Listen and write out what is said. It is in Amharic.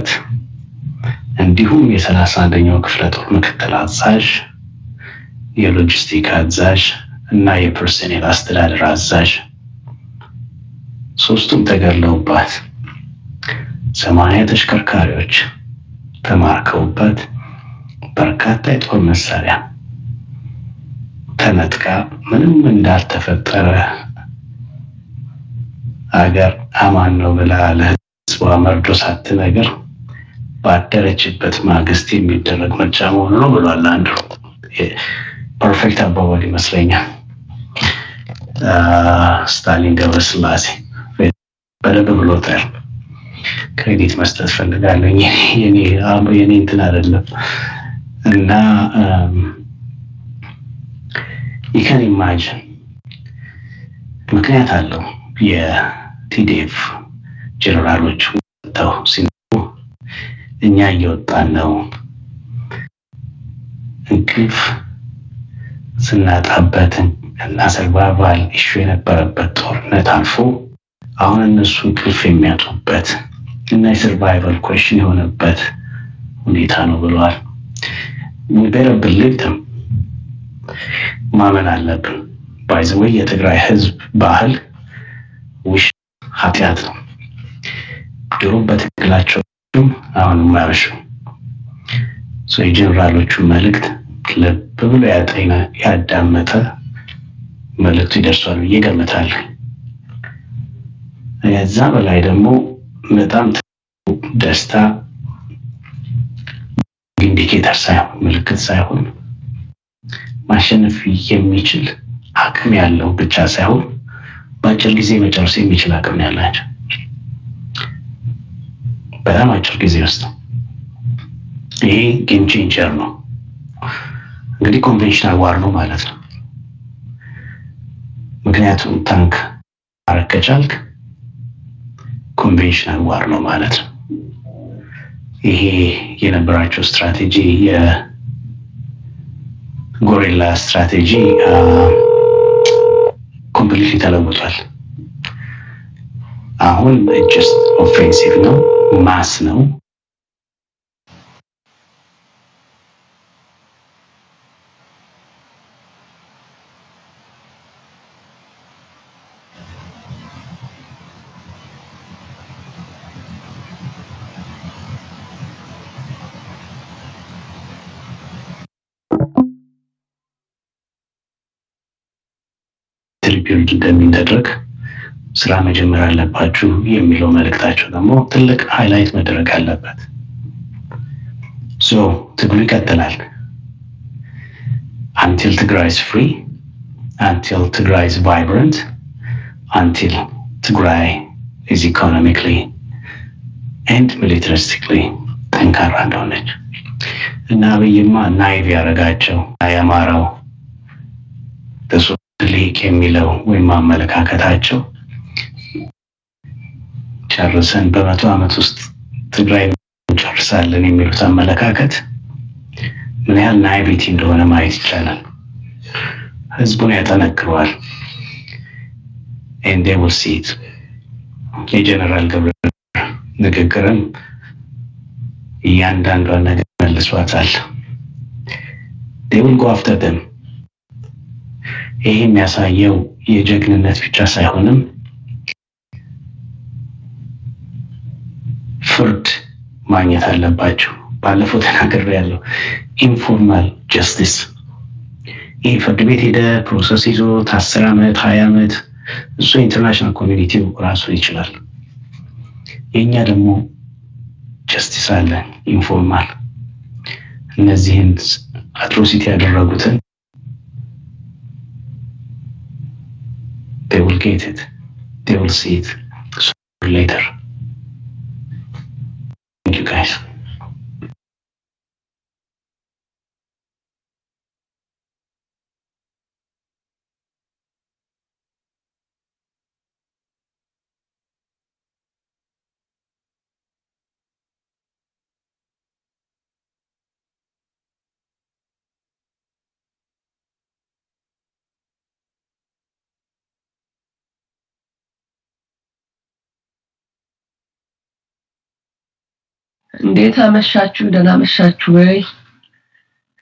የነበረበት እንዲሁም የሰላሳ አንደኛው ክፍለ ጦር ምክትል አዛዥ፣ የሎጂስቲክ አዛዥ እና የፐርሰኔል አስተዳደር አዛዥ ሶስቱም ተገድለውባት ሰማንያ ተሽከርካሪዎች ተማርከውበት በርካታ የጦር መሳሪያ ተነጥቃ ምንም እንዳልተፈጠረ አገር አማን ነው ብላ ለሕዝቧ መርዶ ሳትነግር ባደረችበት ማግስት የሚደረግ ምርጫ መሆኑ ነው ብሏል። አንዱ perfect አባባል ይመስለኛል። ስታሊን ገብረስላሴ በደንብ ብሎታል። credit መስጠት ፈልጋለሁ። የኔ እንትን አይደለም እና You can imagine ምክንያት አለው። የ TDF ጀነራሎች ወጥተው ሲኖሩ እኛ እየወጣን ነው፣ እንቅልፍ ስናጣበት እና survival issue የነበረበት ጦርነት አልፎ አሁን እነሱ እንቅልፍ የሚያጡበት እና የ survival question የሆነበት ሁኔታ ነው ብለዋል። ቤረ ብልግትም ማመን አለብን። ባይዘወይ የትግራይ ህዝብ ባህል ውሽ ኃጢአት ነው። ድሮ በትግላቸው አሁንም አያበሹ የጀኔራሎቹ መልእክት ልብ ብሎ ያጠነ ያዳመጠ መልእክቱ ይደርሷል ብዬ እገምታለሁ። ከዛ በላይ ደግሞ በጣም just indicator ሳይሆን ምልክት ሳይሆን ማሸነፍ የሚችል አቅም ያለው ብቻ ሳይሆን በአጭር ጊዜ መጨረስ የሚችል አቅም ያላቸው በጣም አጭር ጊዜ ውስጥ ይሄ game changer ነው። እንግዲህ conventional war ነው ማለት ነው። ምክንያቱም ታንክ ማረግ ከቻልክ conventional war ነው ማለት ነው። ይሄ የነበራቸው ስትራቴጂ የ guerrilla ስትራቴጂ completely ተለውጧል። አሁን just offensive ነው፣ ማስ ነው። ሪቢልድ እንደሚደረግ ስራ መጀመር አለባችሁ የሚለው መልእክታቸው ደግሞ ትልቅ highlight መደረግ አለበት። so ትግሉ ይቀጥላል። until Tigray is free until Tigray is vibrant until Tigray is economically and militaristically ጠንካራ እንደሆነች እና አብይማ naive ያደረጋቸው ያማረው ሊቅ የሚለው ወይም አመለካከታቸው ጨርሰን በመቶ ዓመት ውስጥ ትግራይ እንጨርሳለን የሚሉት አመለካከት ምን ያህል naivety እንደሆነ ማየት ይቻላል። ህዝቡን ያጠነክረዋል። And we'll see it የጀነራል ገብረ ንግግርም እያንዳንዷን ነገር መልሷታል። They will go after የሚያሳየው የጀግንነት ብቻ ሳይሆንም ፍርድ ማግኘት አለባቸው። ባለፈው ተናገር ያለው informal justice ይህ ፍርድ ቤት ሄደ process ይዞ አስር ዓመት ሀያ ዓመት እሱ international community ው ራሱን ይችላል። የእኛ ደግሞ ጀስቲስ አለ ኢንፎርማል እነዚህን አትሮሲቲ ያደረጉትን will get it. They will nunca. እንዴት አመሻችሁ? ደህና አመሻችሁ ወይ?